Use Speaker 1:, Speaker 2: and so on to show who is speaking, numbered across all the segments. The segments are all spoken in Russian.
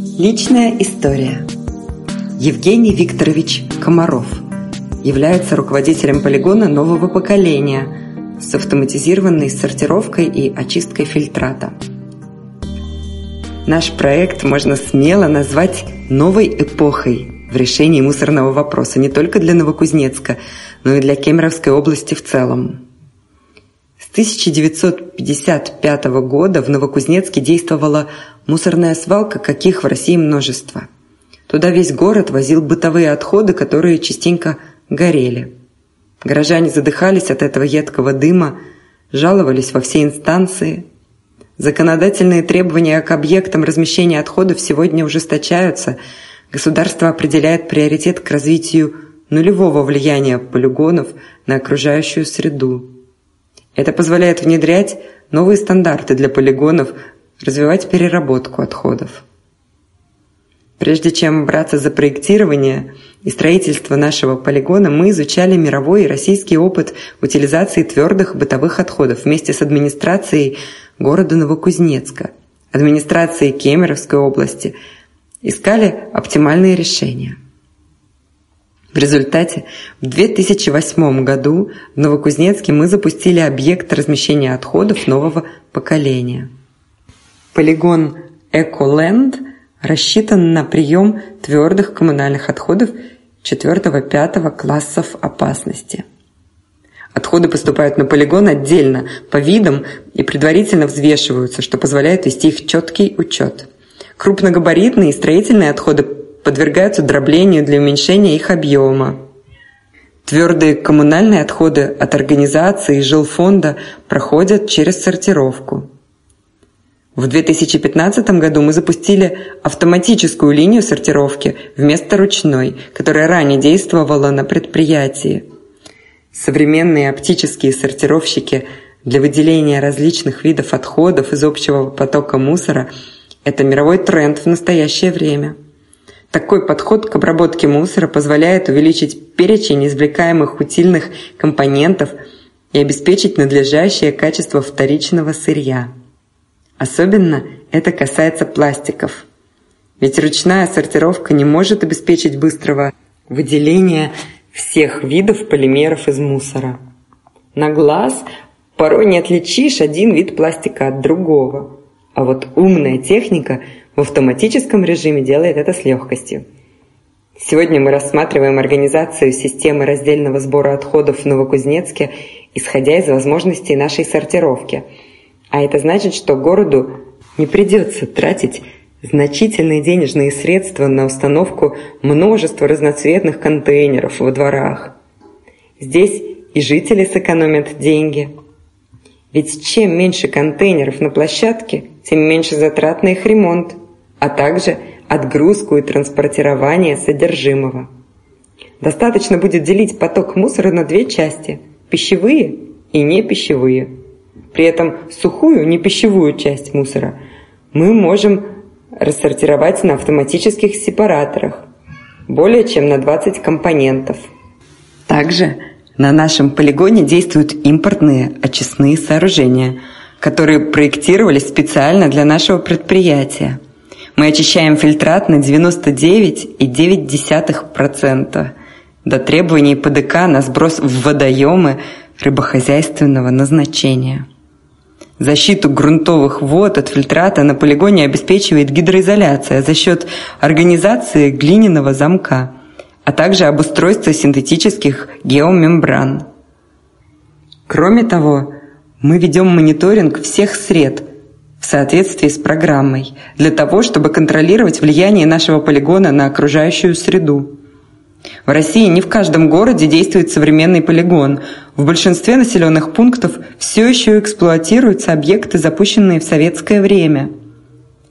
Speaker 1: Личная история. Евгений Викторович Комаров является руководителем полигона нового поколения с автоматизированной сортировкой и очисткой фильтрата. Наш проект можно смело назвать новой эпохой в решении мусорного вопроса не только для Новокузнецка, но и для Кемеровской области в целом. С 1955 года в Новокузнецке действовала мусорная свалка, каких в России множество. Туда весь город возил бытовые отходы, которые частенько горели. Горожане задыхались от этого едкого дыма, жаловались во все инстанции. Законодательные требования к объектам размещения отходов сегодня ужесточаются. Государство определяет приоритет к развитию нулевого влияния полигонов на окружающую среду. Это позволяет внедрять новые стандарты для полигонов, развивать переработку отходов. Прежде чем браться за проектирование и строительство нашего полигона, мы изучали мировой и российский опыт утилизации твердых бытовых отходов вместе с администрацией города Новокузнецка, администрацией Кемеровской области, искали оптимальные решения – в результате в 2008 году в Новокузнецке мы запустили объект размещения отходов нового поколения. Полигон «Эколенд» рассчитан на прием твердых коммунальных отходов 4-5 классов опасности. Отходы поступают на полигон отдельно, по видам и предварительно взвешиваются, что позволяет вести их четкий учет. Крупногабаритные и строительные отходы подвергаются дроблению для уменьшения их объема. Твердые коммунальные отходы от организации и жилфонда проходят через сортировку. В 2015 году мы запустили автоматическую линию сортировки вместо ручной, которая ранее действовала на предприятии. Современные оптические сортировщики для выделения различных видов отходов из общего потока мусора – это мировой тренд в настоящее время – такой подход к обработке мусора позволяет увеличить перечень извлекаемых утильных компонентов и обеспечить надлежащее качество вторичного сырья. Особенно это касается пластиков. Ведь ручная сортировка не может обеспечить быстрого выделения всех видов полимеров из мусора. На глаз порой не отличишь один вид пластика от другого. А вот умная техника в автоматическом режиме делает это с легкостью. Сегодня мы рассматриваем организацию системы раздельного сбора отходов в Новокузнецке, исходя из возможностей нашей сортировки. А это значит, что городу не придется тратить значительные денежные средства на установку множества разноцветных контейнеров во дворах. Здесь и жители сэкономят деньги. Ведь чем меньше контейнеров на площадке, тем меньше затрат на их ремонт – а также отгрузку и транспортирование содержимого. Достаточно будет делить поток мусора на две части – пищевые и непищевые. При этом сухую, непищевую часть мусора мы можем рассортировать на автоматических сепараторах более чем на 20 компонентов. Также на нашем полигоне действуют импортные очистные сооружения, которые проектировались специально для нашего предприятия – мы очищаем фильтрат на 99,9% до требований ПДК на сброс в водоемы рыбохозяйственного назначения. Защиту грунтовых вод от фильтрата на полигоне обеспечивает гидроизоляция за счет организации глиняного замка, а также обустройства синтетических геомембран. Кроме того, мы ведем мониторинг всех сред, в соответствии с программой, для того, чтобы контролировать влияние нашего полигона на окружающую среду. В России не в каждом городе действует современный полигон. В большинстве населенных пунктов все еще эксплуатируются объекты, запущенные в советское время.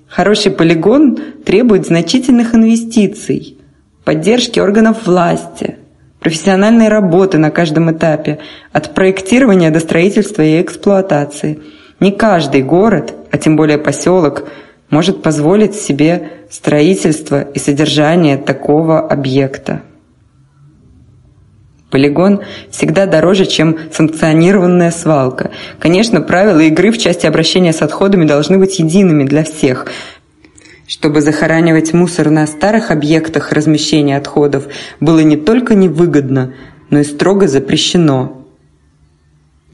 Speaker 1: Хороший полигон требует значительных инвестиций, поддержки органов власти, профессиональной работы на каждом этапе, от проектирования до строительства и эксплуатации. Не каждый город а тем более поселок, может позволить себе строительство и содержание такого объекта. Полигон всегда дороже, чем санкционированная свалка. Конечно, правила игры в части обращения с отходами должны быть едиными для всех. чтобы захоранивать мусор на старых объектах размещения отходов было не только невыгодно, но и строго запрещено.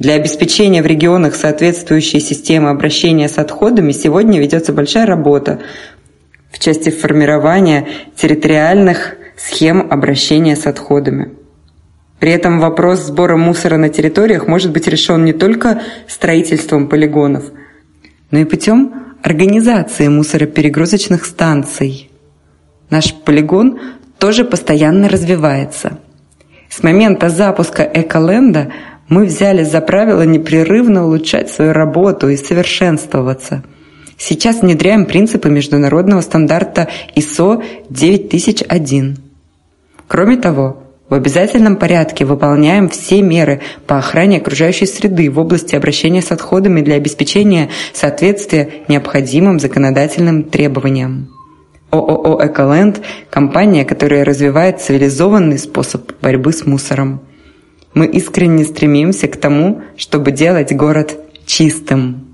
Speaker 1: Для обеспечения в регионах соответствующей системы обращения с отходами сегодня ведется большая работа в части формирования территориальных схем обращения с отходами. При этом вопрос сбора мусора на территориях может быть решен не только строительством полигонов, но и путем организации мусороперегрузочных станций. Наш полигон тоже постоянно развивается. С момента запуска Эколенда мы взяли за правило непрерывно улучшать свою работу и совершенствоваться. Сейчас внедряем принципы международного стандарта ISO 9001. Кроме того, в обязательном порядке выполняем все меры по охране окружающей среды в области обращения с отходами для обеспечения соответствия необходимым законодательным требованиям. ООО «Эколенд» – компания, которая развивает цивилизованный способ борьбы с мусором. Мы искренне стремимся к тому, чтобы делать город чистым.